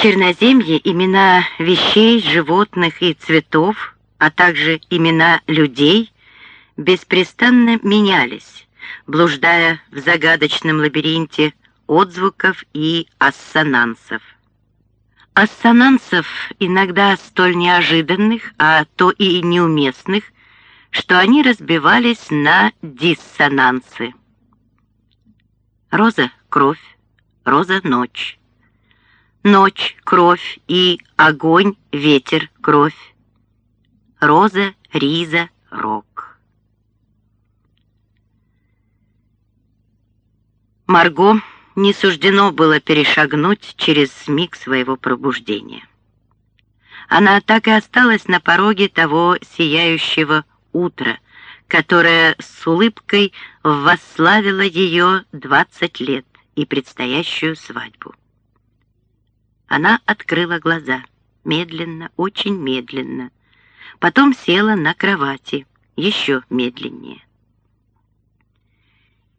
Черноземье имена вещей, животных и цветов, а также имена людей беспрестанно менялись, блуждая в загадочном лабиринте отзвуков и ассонансов. Ассонансов иногда столь неожиданных, а то и неуместных, что они разбивались на диссонансы. Роза — кровь, роза — ночь. Ночь — кровь и огонь, ветер, кровь. Роза, риза, рок. Марго не суждено было перешагнуть через миг своего пробуждения. Она так и осталась на пороге того сияющего утра, которое с улыбкой восславило ее двадцать лет и предстоящую свадьбу. Она открыла глаза, медленно, очень медленно, потом села на кровати, еще медленнее.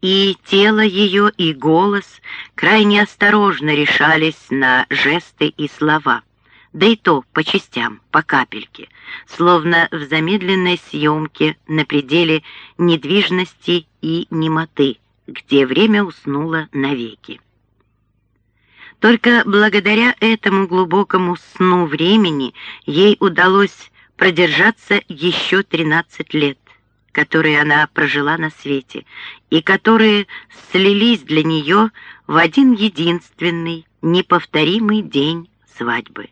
И тело ее, и голос крайне осторожно решались на жесты и слова, да и то по частям, по капельке, словно в замедленной съемке на пределе недвижности и немоты, где время уснуло навеки. Только благодаря этому глубокому сну времени ей удалось продержаться еще 13 лет которые она прожила на свете, и которые слились для нее в один единственный, неповторимый день свадьбы.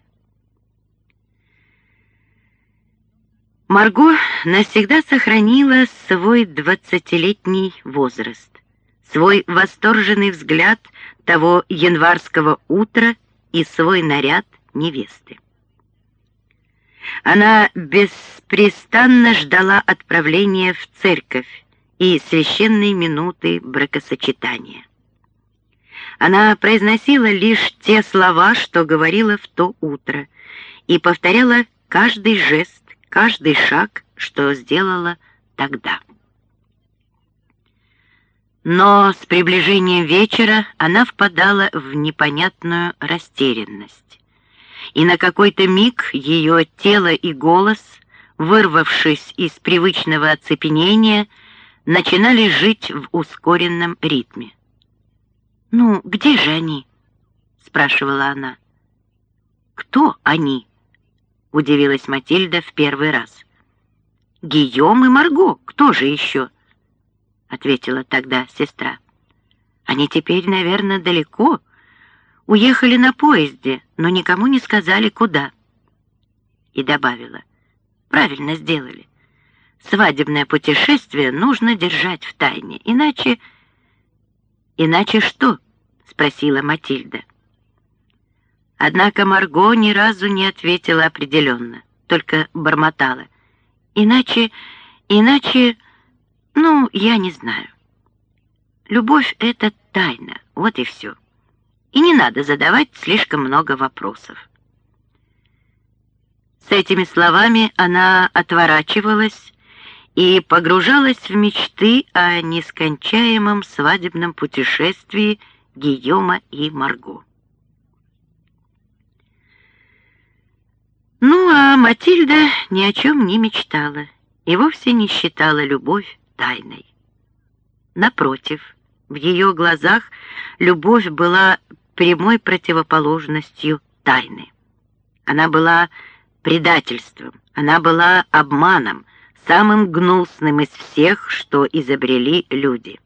Марго навсегда сохранила свой двадцатилетний возраст, свой восторженный взгляд того январского утра и свой наряд невесты. Она беспрестанно ждала отправления в церковь и священной минуты бракосочетания. Она произносила лишь те слова, что говорила в то утро, и повторяла каждый жест, каждый шаг, что сделала тогда. Но с приближением вечера она впадала в непонятную растерянность и на какой-то миг ее тело и голос, вырвавшись из привычного оцепенения, начинали жить в ускоренном ритме. «Ну, где же они?» — спрашивала она. «Кто они?» — удивилась Матильда в первый раз. «Гийом и Марго, кто же еще?» — ответила тогда сестра. «Они теперь, наверное, далеко, Уехали на поезде, но никому не сказали, куда. И добавила, правильно сделали. Свадебное путешествие нужно держать в тайне, иначе... Иначе что? Спросила Матильда. Однако Марго ни разу не ответила определенно, только бормотала. Иначе, иначе, ну, я не знаю. Любовь — это тайна, вот и все и не надо задавать слишком много вопросов. С этими словами она отворачивалась и погружалась в мечты о нескончаемом свадебном путешествии Гийома и Марго. Ну, а Матильда ни о чем не мечтала и вовсе не считала любовь тайной. Напротив, в ее глазах любовь была прямой противоположностью тайны. Она была предательством, она была обманом, самым гнусным из всех, что изобрели люди.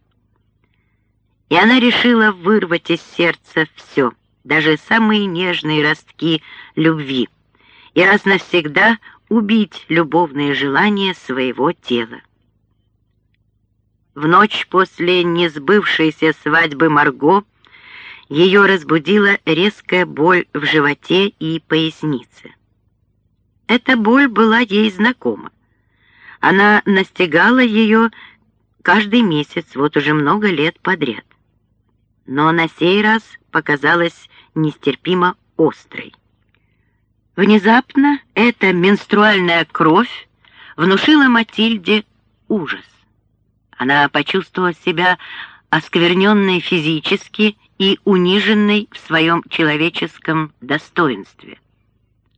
И она решила вырвать из сердца все, даже самые нежные ростки любви, и раз навсегда убить любовные желания своего тела. В ночь после несбывшейся свадьбы Марго ее разбудила резкая боль в животе и пояснице. Эта боль была ей знакома. Она настигала ее каждый месяц, вот уже много лет подряд. Но на сей раз показалась нестерпимо острой. Внезапно эта менструальная кровь внушила Матильде ужас. Она почувствовала себя оскверненной физически и униженной в своем человеческом достоинстве.